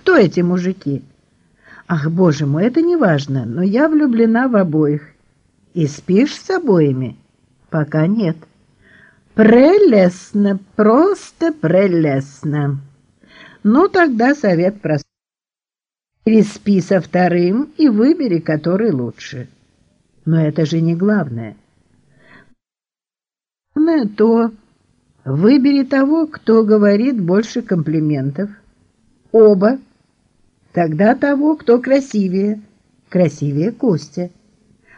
Кто эти мужики? Ах, боже мой, это не важно, но я влюблена в обоих. И спишь с обоими? Пока нет. Прелестно, просто прелестно. Ну, тогда совет простой. Переспи со вторым и выбери, который лучше. Но это же не главное. Главное то, выбери того, кто говорит больше комплиментов. Оба. Тогда того, кто красивее. Красивее Костя.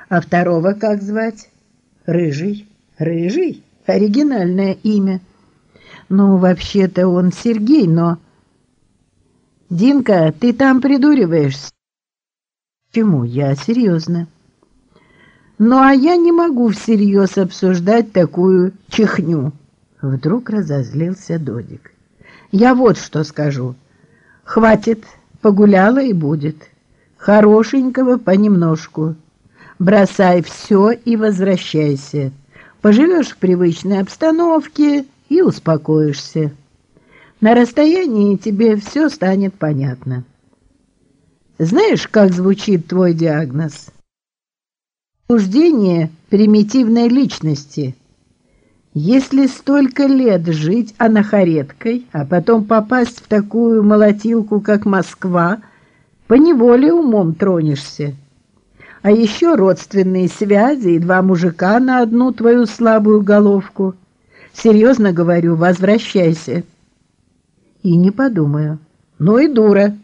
А второго как звать? Рыжий. Рыжий? Оригинальное имя. Ну, вообще-то он Сергей, но... Динка, ты там придуриваешься. Чему? Я серьезно. Ну, а я не могу всерьез обсуждать такую чехню. Вдруг разозлился Додик. Я вот что скажу. Хватит, погуляла и будет. Хорошенького понемножку. Бросай все и возвращайся. Поживешь в привычной обстановке и успокоишься. На расстоянии тебе все станет понятно. Знаешь, как звучит твой диагноз? Суждение примитивной личности. Если столько лет жить анахареткой, а потом попасть в такую молотилку, как Москва, поневоле умом тронешься. А еще родственные связи и два мужика на одну твою слабую головку. Серьезно говорю, возвращайся. И не подумаю. Ну и дура.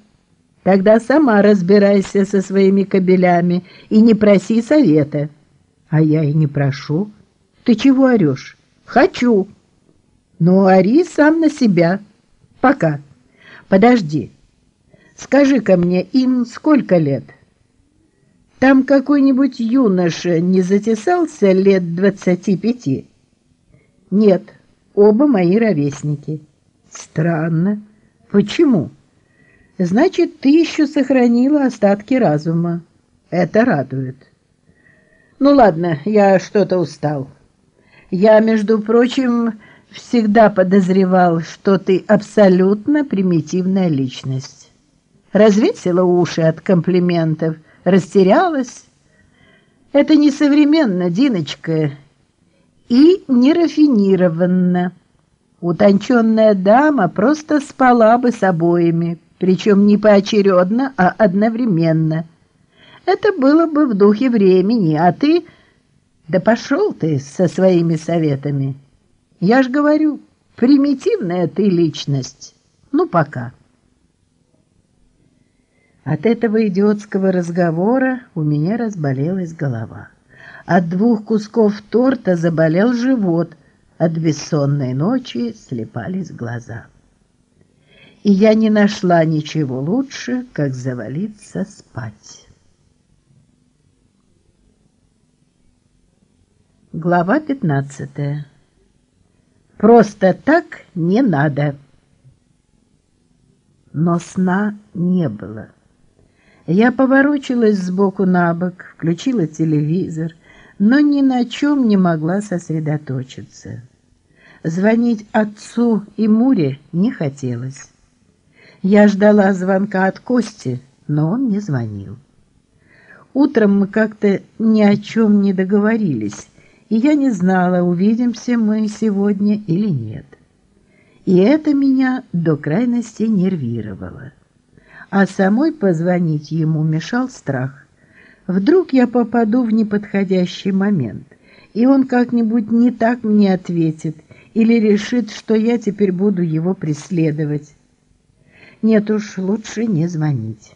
Тогда сама разбирайся со своими кабелями и не проси совета. А я и не прошу. Ты чего орешь? Хочу. Ну, ори сам на себя. Пока. Подожди. Скажи-ка мне, им сколько лет? Там какой-нибудь юноша не затесался лет двадцати пяти? Нет, оба мои ровесники. Странно. Почему? Значит, ты еще сохранила остатки разума. Это радует. Ну ладно, я что-то устал. Я, между прочим, всегда подозревал, что ты абсолютно примитивная личность. Развесила уши от комплиментов – растерялась. Это несовременно, Диночка, и нерафинированно. Утонченная дама просто спала бы с обоими, причем не поочередно, а одновременно. Это было бы в духе времени, а ты... Да пошел ты со своими советами. Я ж говорю, примитивная ты личность. Ну, пока. От этого идиотского разговора у меня разболелась голова. От двух кусков торта заболел живот, от бессонной ночи слепались глаза. И я не нашла ничего лучше, как завалиться спать. Глава пятнадцатая. Просто так не надо. Но сна не было. Я поворочилась сбоку на бок, включила телевизор, но ни на чем не могла сосредоточиться. Звонить отцу и Муре не хотелось. Я ждала звонка от Кости, но он не звонил. Утром мы как-то ни о чем не договорились, и я не знала, увидимся мы сегодня или нет. И это меня до крайности нервировало а самой позвонить ему мешал страх. Вдруг я попаду в неподходящий момент, и он как-нибудь не так мне ответит или решит, что я теперь буду его преследовать. Нет уж, лучше не звонить.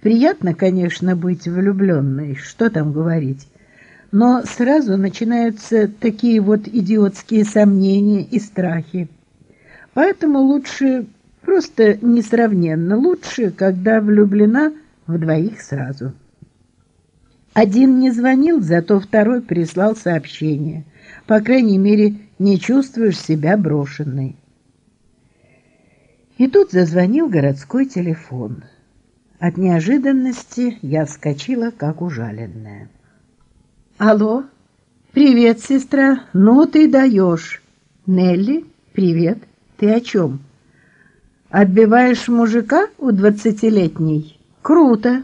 Приятно, конечно, быть влюбленной, что там говорить, но сразу начинаются такие вот идиотские сомнения и страхи. Поэтому лучше Просто несравненно лучше, когда влюблена в двоих сразу. Один не звонил, зато второй прислал сообщение. По крайней мере, не чувствуешь себя брошенной. И тут зазвонил городской телефон. От неожиданности я вскочила, как ужаленная. «Алло? Привет, сестра. Ну ты даешь. Нелли, привет. Ты о чем?» Отбиваешь мужика у двадцатилетней? Круто.